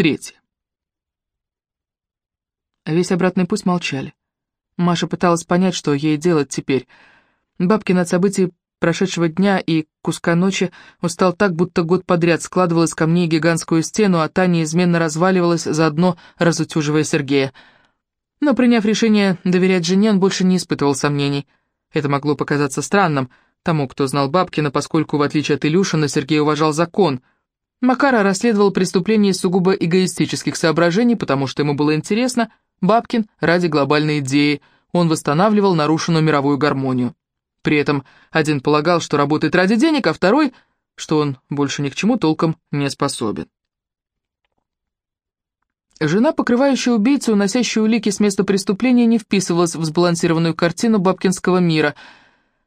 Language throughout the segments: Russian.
Третье. Весь обратный путь молчали. Маша пыталась понять, что ей делать теперь. Бабкин от событий прошедшего дня и куска ночи устал так, будто год подряд складывал из камней гигантскую стену, а та неизменно разваливалась, заодно разутюживая Сергея. Но, приняв решение доверять жене, он больше не испытывал сомнений. Это могло показаться странным тому, кто знал Бабкина, поскольку, в отличие от Илюшина, Сергей уважал закон. Макара расследовал преступление сугубо эгоистических соображений, потому что ему было интересно, Бабкин ради глобальной идеи, он восстанавливал нарушенную мировую гармонию. При этом один полагал, что работает ради денег, а второй, что он больше ни к чему толком не способен. Жена, покрывающая убийцу, уносящая улики с места преступления, не вписывалась в сбалансированную картину бабкинского мира.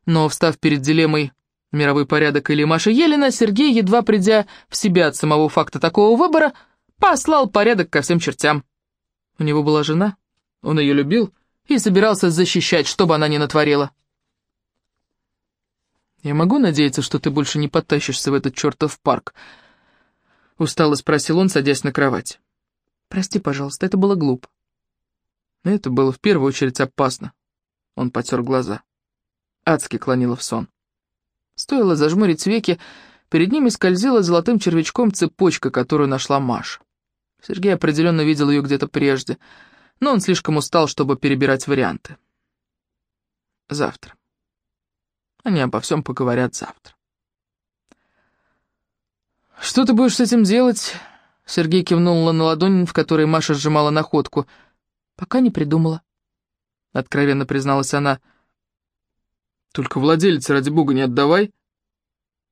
Но, встав перед дилеммой «Мировой порядок» или Маша Елена, Сергей, едва придя в себя от самого факта такого выбора, послал порядок ко всем чертям. У него была жена, он ее любил и собирался защищать, что бы она ни натворила. «Я могу надеяться, что ты больше не потащишься в этот чертов парк?» Устало спросил он, садясь на кровать. «Прости, пожалуйста, это было глупо». Это было в первую очередь опасно. Он потер глаза. Адски клонило в сон. Стоило зажмурить веки, перед ними скользила золотым червячком цепочка, которую нашла Маша. Сергей определенно видел ее где-то прежде, но он слишком устал, чтобы перебирать варианты. Завтра. Они обо всем поговорят завтра. «Что ты будешь с этим делать?» Сергей кивнул на ладонь, в которой Маша сжимала находку. «Пока не придумала», — откровенно призналась она. «Только владелице, ради бога, не отдавай».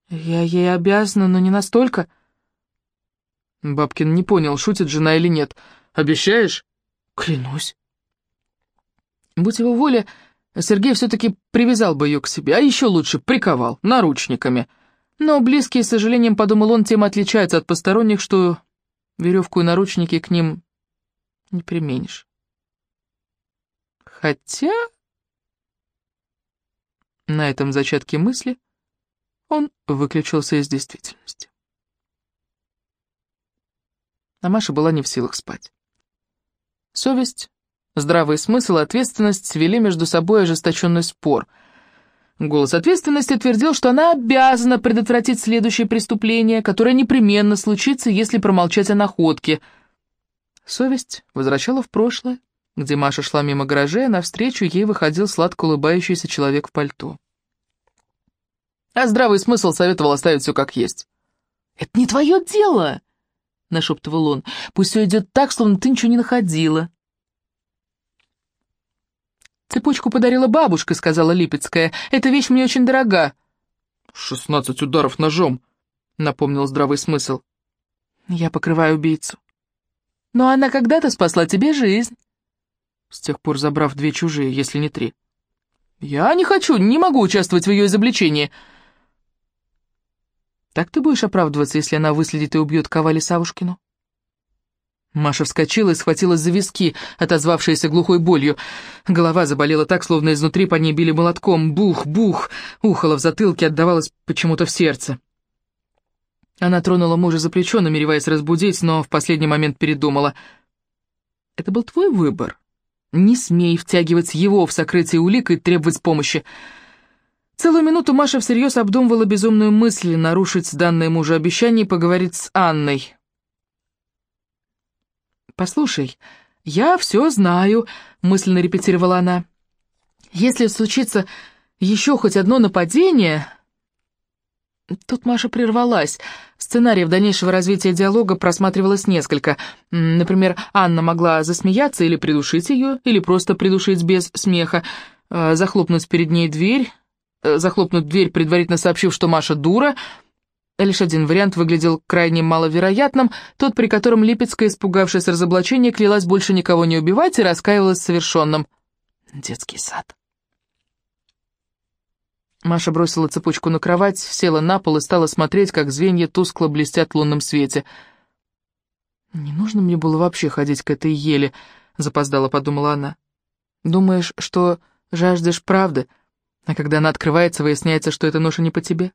«Я ей обязана, но не настолько». Бабкин не понял, шутит жена или нет. «Обещаешь?» «Клянусь». Будь его воля, Сергей все-таки привязал бы ее к себе, а еще лучше приковал, наручниками. Но близкие, с сожалением, подумал он, тем отличаются от посторонних, что веревку и наручники к ним не применишь. Хотя... На этом зачатке мысли он выключился из действительности. А Маша была не в силах спать. Совесть Здравый смысл ответственность свели между собой ожесточенный спор. Голос ответственности твердил, что она обязана предотвратить следующее преступление, которое непременно случится, если промолчать о находке. Совесть возвращала в прошлое, где Маша шла мимо гаражей, а навстречу ей выходил сладко улыбающийся человек в пальто. А здравый смысл советовал оставить все как есть. «Это не твое дело!» — нашептывал он. «Пусть все идет так, словно ты ничего не находила». «Цепочку подарила бабушка», — сказала Липецкая. «Эта вещь мне очень дорога». «Шестнадцать ударов ножом», — напомнил здравый смысл. «Я покрываю убийцу». «Но она когда-то спасла тебе жизнь». С тех пор забрав две чужие, если не три. «Я не хочу, не могу участвовать в ее изобличении». «Так ты будешь оправдываться, если она выследит и убьет Ковали Савушкину?» Маша вскочила и схватилась за виски, отозвавшиеся глухой болью. Голова заболела так, словно изнутри по ней били молотком. Бух, бух! Ухало в затылке, отдавалось почему-то в сердце. Она тронула мужа за плечо, намереваясь разбудить, но в последний момент передумала. «Это был твой выбор. Не смей втягивать его в сокрытие улик и требовать помощи». Целую минуту Маша всерьез обдумывала безумную мысль нарушить данное мужу обещание и поговорить с Анной. «Послушай, я все знаю», — мысленно репетировала она. «Если случится еще хоть одно нападение...» Тут Маша прервалась. Сценариев дальнейшего развития диалога просматривалось несколько. Например, Анна могла засмеяться или придушить ее, или просто придушить без смеха, э, захлопнуть перед ней дверь, захлопнуть дверь, предварительно сообщив, что Маша дура — Лишь один вариант выглядел крайне маловероятным, тот, при котором Липецкая, испугавшись разоблачения, клялась больше никого не убивать и раскаивалась в совершенном. Детский сад. Маша бросила цепочку на кровать, села на пол и стала смотреть, как звенья тускло блестят в лунном свете. «Не нужно мне было вообще ходить к этой еле», — запоздала подумала она. «Думаешь, что жаждешь правды, а когда она открывается, выясняется, что эта ноша не по тебе?»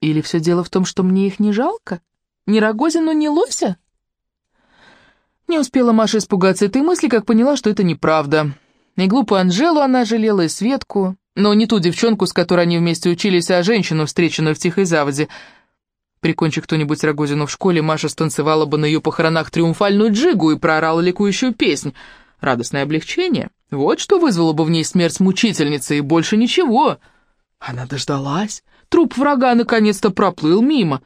Или все дело в том, что мне их не жалко? Ни Рогозину, ни Лося?» Не успела Маша испугаться этой мысли, как поняла, что это неправда. И глупую Анжелу она жалела, и Светку, но не ту девчонку, с которой они вместе учились, а женщину, встреченную в тихой заводе. Прикончи кто-нибудь Рогозину в школе, Маша станцевала бы на ее похоронах триумфальную джигу и проорала ликующую песнь. Радостное облегчение. Вот что вызвало бы в ней смерть мучительницы, и больше ничего. Она дождалась. Труп врага наконец-то проплыл мимо.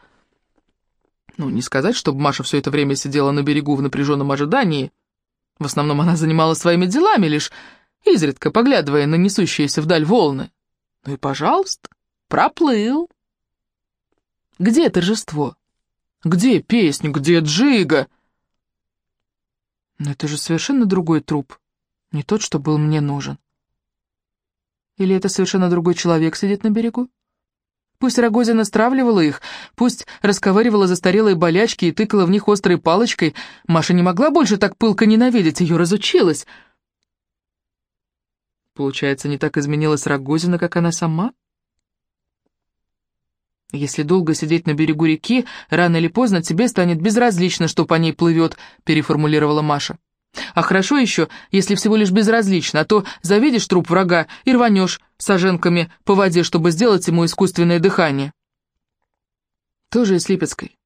Ну, не сказать, чтобы Маша все это время сидела на берегу в напряженном ожидании. В основном она занималась своими делами, лишь изредка поглядывая на несущиеся вдаль волны. Ну и, пожалуйста, проплыл. Где торжество? Где песня? Где джига? Но это же совершенно другой труп. Не тот, что был мне нужен. Или это совершенно другой человек сидит на берегу? Пусть Рогозина стравливала их, пусть расковыривала застарелые болячки и тыкала в них острой палочкой, Маша не могла больше так пылко ненавидеть, ее разучилась. Получается, не так изменилась Рогозина, как она сама? Если долго сидеть на берегу реки, рано или поздно тебе станет безразлично, что по ней плывет, переформулировала Маша. А хорошо еще, если всего лишь безразлично, а то завидишь труп врага и рванешь саженками по воде, чтобы сделать ему искусственное дыхание. Тоже и с Липецкой.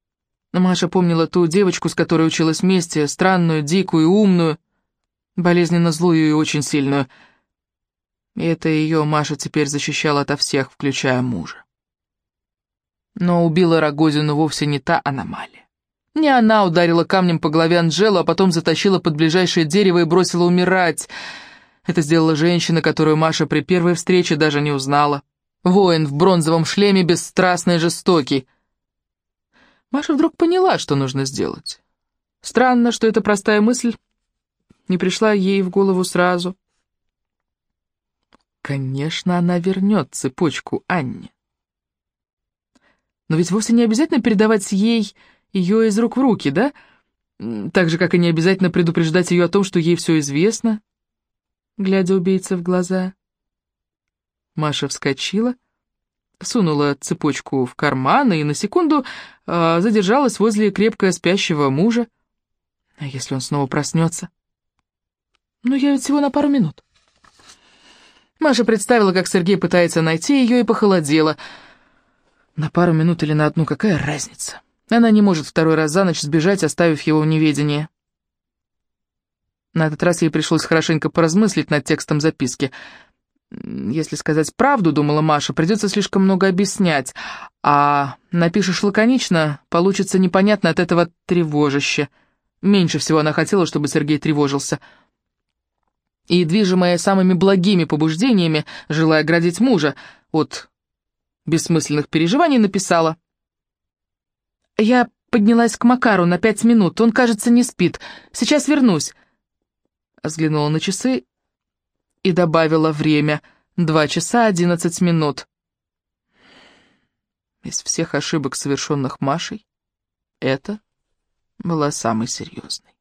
Маша помнила ту девочку, с которой училась вместе, странную, дикую, умную, болезненно злую и очень сильную. И это ее Маша теперь защищала ото всех, включая мужа. Но убила Рогозину вовсе не та аномалия. Не она ударила камнем по голове Анжелу, а потом затащила под ближайшее дерево и бросила умирать. Это сделала женщина, которую Маша при первой встрече даже не узнала. Воин в бронзовом шлеме, бесстрастный и жестокий. Маша вдруг поняла, что нужно сделать. Странно, что эта простая мысль не пришла ей в голову сразу. Конечно, она вернет цепочку Анне. Но ведь вовсе не обязательно передавать ей ее из рук в руки, да? Так же, как и не обязательно предупреждать ее о том, что ей все известно, глядя убийце в глаза. Маша вскочила, сунула цепочку в карман и на секунду э, задержалась возле крепко спящего мужа. А если он снова проснется? Ну, я ведь всего на пару минут. Маша представила, как Сергей пытается найти ее, и похолодела. На пару минут или на одну, какая разница? Она не может второй раз за ночь сбежать, оставив его в неведении. На этот раз ей пришлось хорошенько поразмыслить над текстом записки. Если сказать правду, думала Маша, придется слишком много объяснять, а напишешь лаконично, получится непонятно от этого тревожище. Меньше всего она хотела, чтобы Сергей тревожился. И, движимая самыми благими побуждениями, желая оградить мужа от бессмысленных переживаний, написала — «Я поднялась к Макару на пять минут, он, кажется, не спит. Сейчас вернусь». Взглянула на часы и добавила время. Два часа одиннадцать минут. Из всех ошибок, совершенных Машей, это была самой серьезной.